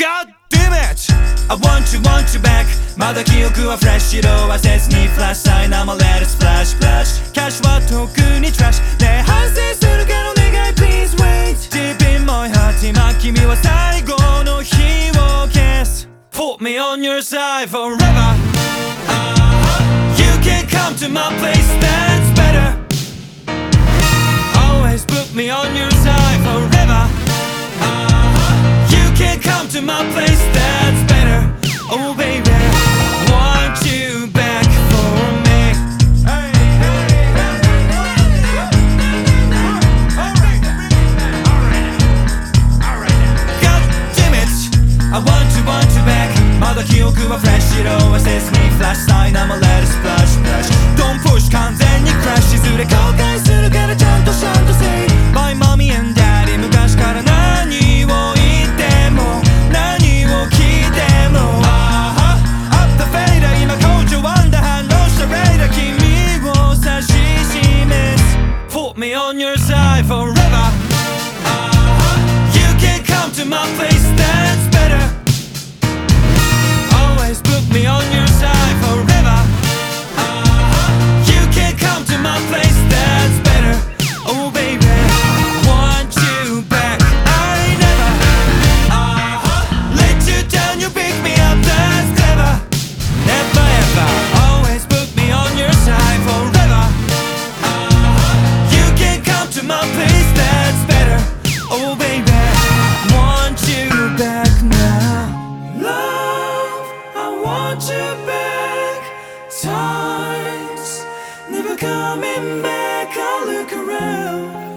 God damn it I want you want you back まだ記憶はフレッシュ色はせずにフラッシュさえなまれるスプラッシュクラッシュキャッシュは特にトラッシュねえ反省するからお願い Please wait Deep in my heart 今君は最後の日を消す Put me on your side forever You can come to my place that's my place that's better Oh baby Want you back for me God damn it I want you want you back まだ記憶はフレッシュ色はせずにフラッシュさえなまれるスプラッシュスプラッシュ Don't push 完全にクラッシュずれ後悔 on your side for never coming back. I look around.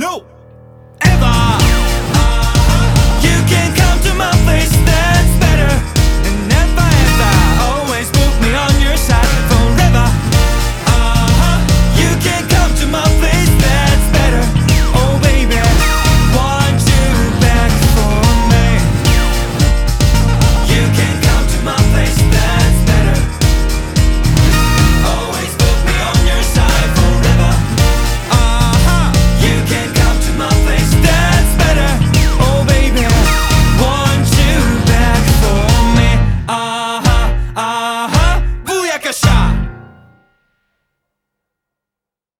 No!